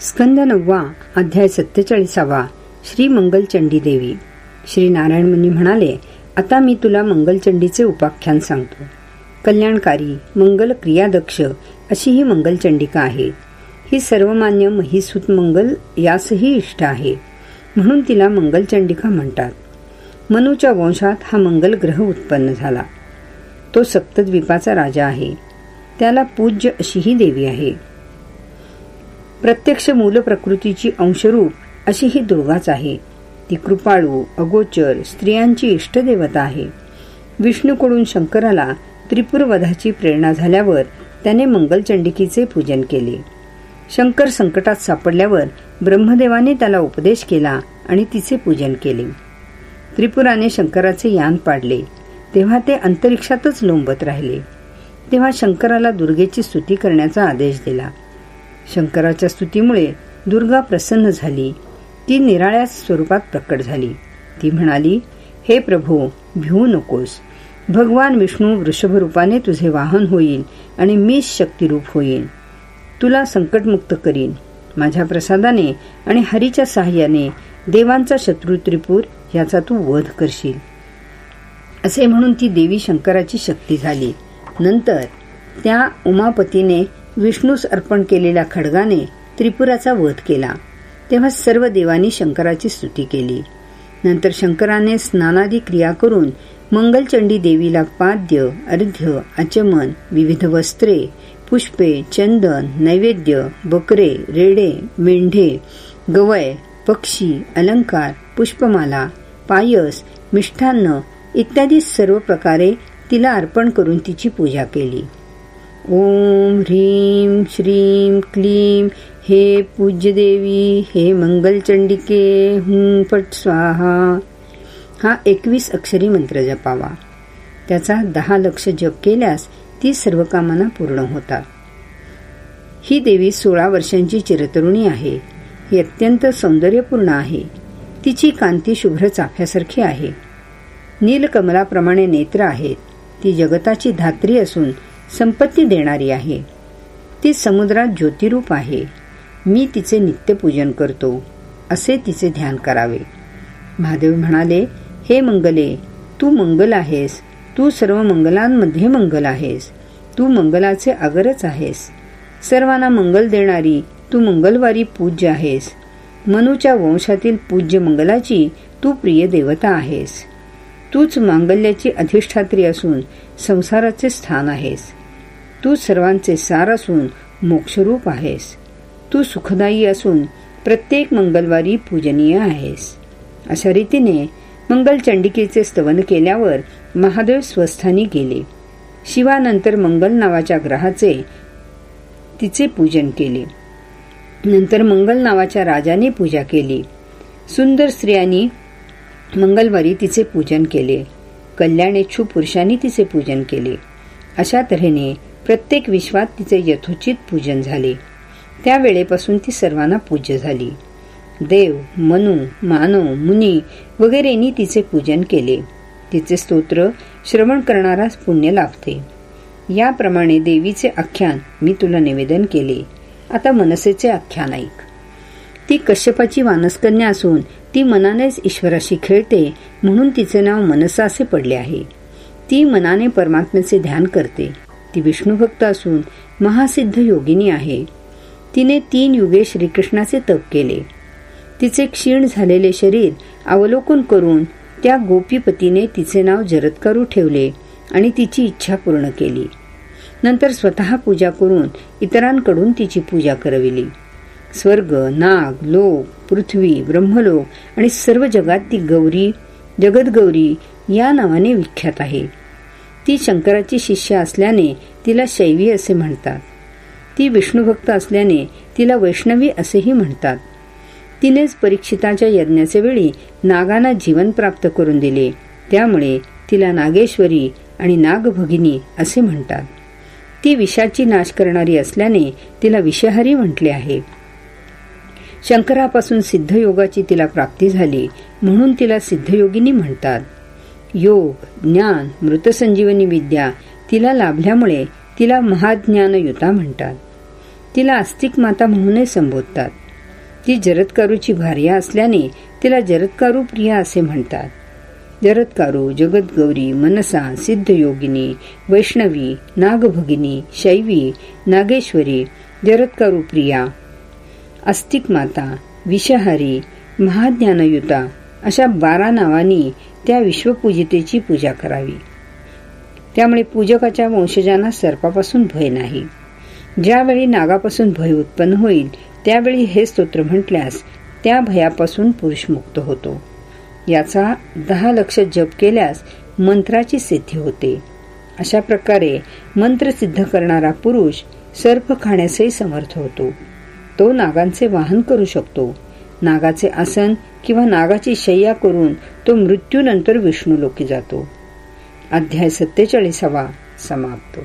स्कंद नववा अध्याय सत्तेचाळीसावा श्री मंगलचंडी देवी. श्री नारायण मुनी म्हणाले आता मी तुला मंगलचंडीचे उपाख्यान सांगतो. कल्याणकारी मंगल क्रियादक्ष अशी ही मंगलचंडिका आहे. ही सर्वमान्य महिसूत मंगल यासही इष्ट आहे. म्हणून तिला मंगलचंडिका म्हणतात. मनूच्या वंशात हा मंगल ग्रह उत्पन्न झाला. तो सप्तद्वीपाचा राजा आहे. त्याला पूज्य अशी ही देवी आहे. प्रत्यक्ष मूल प्रकृतीची अंशरूप अशी ही दुर्गाच आहे. ती कृपाळू अगोचर स्त्रियांची इष्टदेवता आहे. विष्णूकडून शंकराला त्रिपुरवधाची प्रेरणा झाल्यावर त्याने मंगलचंडिकीचे पूजन केले. शंकर संकटात सापडल्यावर ब्रह्मदेवाने त्याला उपदेश केला आणि तिचे पूजन केले. त्रिपुराने शंकराचे यान पाडले. तेव्हा ते अंतरिक्षातच लोंबत राहिले. तेव्हा शंकराला दुर्गेची स्तुती करण्याचा आदेश दिला. शंकराच्या स्तुतीमुळे दुर्गा प्रसन्न झाली. ती निराळ्या स्वरूपात प्रकट झाली. ती म्हणाली हे प्रभू भिवू नकोस. भगवान विष्णू वृषभ रूपाने तुझे वाहन होईल आणि मीच शक्तिरूप होईल तुला संकटमुक्त करीन. माझ्या प्रसादाने आणि हरीच्या साह्याने देवांचा शत्रू त्रिपूर याचा तू वध करशील. असे म्हणून ती देवी शंकराची शक्ती झाली. नंतर त्या उमापतीने विष्णूस अर्पण केलेल्या खडगाने त्रिपुराचा वध केला. तेव्हा सर्व देवांनी शंकराची स्तुती केली. नंतर शंकराने स्नानादी क्रिया करून मंगलचंडी देवीला पाद्य अर्ध्य आचमन विविध वस्त्रे पुष्पे चंदन नैवेद्य बकरे रेडे मेंढे गवय पक्षी अलंकार पुष्पमाला पायस मिष्ठान्न इत्यादी सर्व प्रकारे तिला अर्पण करून तिची पूजा केली. ओम ह्रीं श्रीं क्लीं हे पूज्यदेवी हे मंगलचंडिके हुं फट स्वाहा. हा एकवीस अक्षरी मंत्र जपावा. त्याचा दहा लक्ष जप केल्यास ती सर्व कामना पूर्ण होतात. ही देवी सोळा वर्षांची चिरतरुणी आहे. ही अत्यंत सौंदर्यपूर्ण आहे. तिची कांती शुभ्र चाफ्यासारखी आहे. नीलकमलाप्रमाणे नेत्र आहेत. ती जगताची धात्री असून संपत्ती देणारी आहे. ती समुद्रात ज्योतिरूप आहे. मी तिचे नित्यपूजन करतो असे तिचे ध्यान करावे. महादेव म्हणाले हे मंगले तू मंगल आहेस. तू सर्व मंगलांमध्ये मंगल आहेस. तू मंगलाचे अगरच आहेस. सर्वांना मंगल देणारी तू मंगलवारी पूज्य आहेस. मनूच्या वंशातील पूज्य मंगलाची तू प्रिय देवता आहेस. तूच मांगल्याची अधिष्ठात्री असून संसाराचे स्थान आहेस. तू सर्वांचे सार असून मोक्षरूप आहेस. तू सुखदायी असून प्रत्येक मंगलवारी पूजनीय आहेस. अशा रीतीने मंगलचंडिकेचे स्तवन केल्यावर महादेव स्वस्थानी गेले. शिवानंतर मंगल नावाच्या ग्रहाचे तिचे पूजन केले. नंतर मंगल नावाच्या राजाने पूजा केली. सुंदर स्त्रियांनी मंगलवारी तिचे पूजन केले. कल्याणेच्छू पुरुषांनी तिचे पूजन केले. अशा तऱ्हेने प्रत्येक विश्वात तिचे यथोचित पूजन झाले. त्यावेळेपासून ती सर्वांना पूज्य झाली. देव मनु मानव मुनी वगैरेंनी तिचे पूजन केले. तिचे स्तोत्र श्रवण करणारास पुण्य लाभते. याप्रमाणे देवीचे आख्यान मी तुला निवेदन केले. आता मनसेचे आख्यान ऐक. ती कश्यपाची वानस्कन्या असून ती मनानेच ईश्वराशी खेळते म्हणून तिचे नाव मनसा असे पडले आहे. ती मनाने परमात्म्याचे ध्यान करते. ती विष्णुभक्त असून महासिद्ध योगिनी आहे. तिने तीन युगे श्रीकृष्णाचे तप केले. तिचे क्षीण झालेले शरीर अवलोकन करून त्या गोपीपतीने तिचे नाव जरत्कारू ठेवले आणि तिची इच्छा पूर्ण केली. नंतर स्वतः पूजा करून इतरांकडून तिची पूजा करविली. स्वर्ग नाग लोक पृथ्वी ब्रह्मलोक आणि सर्व जगात ती गौरी जगदगौरी या नावाने विख्यात आहे. ती शंकराची शिष्य असल्याने तिला शैवी असे म्हणतात. ती विष्णुभक्त असल्याने तिला वैष्णवी असेही म्हणतात. तिनेच परीक्षिताच्या यज्ञाचे वेळी नागांना जीवन प्राप्त करून दिले. त्यामुळे तिला नागेश्वरी आणि नागभगिनी असे म्हणतात. ती विषाची नाश करणारी असल्याने तिला विषहरी म्हटले आहे. शंकरापासून सिद्धयोगाची तिला प्राप्ती झाली म्हणून तिला सिद्धयोगिनी म्हणतात. योग ज्ञान मृतसंजीवनी विद्या तिला लाभल्यामुळे तिला महाज्ञानयुता म्हणतात. तिला आस्तिक माता म्हणूनही संबोधतात. ती जरत्कारूची भार्या असल्याने तिला जरत्कारू प्रिया असे म्हणतात. जरत्कारू जगदगौरी मनसा सिद्धयोगिनी वैष्णवी नागभगिनी शैवी नागेश्वरी जरत्कारू प्रिया अस्तिक माता विषहारी महाज्ञानयुता अशा बारा नावांनी त्या विश्वपूजितेची पूजा करावी. त्यामुळे पूजकाच्या वंशजांना सर्पापासून भय नाही. ज्यावेळी नागापासून भय उत्पन्न होईल त्यावेळी हे स्तोत्र म्हटल्यास त्या भयापासून पुरुष मुक्त होतो. याचा दहा लक्ष जप केल्यास मंत्राची सिद्धी होते. अशा प्रकारे मंत्र सिद्ध करणारा पुरुष सर्प खाण्यासही समर्थ होतो. तो नागांचे वाहन करू शकतो. नागाचे आसन किंवा नागाची शय्या करून तो मृत्यूनंतर विष्णू लोकी जातो. अध्याय सत्तेचाळीसावा समाप्त.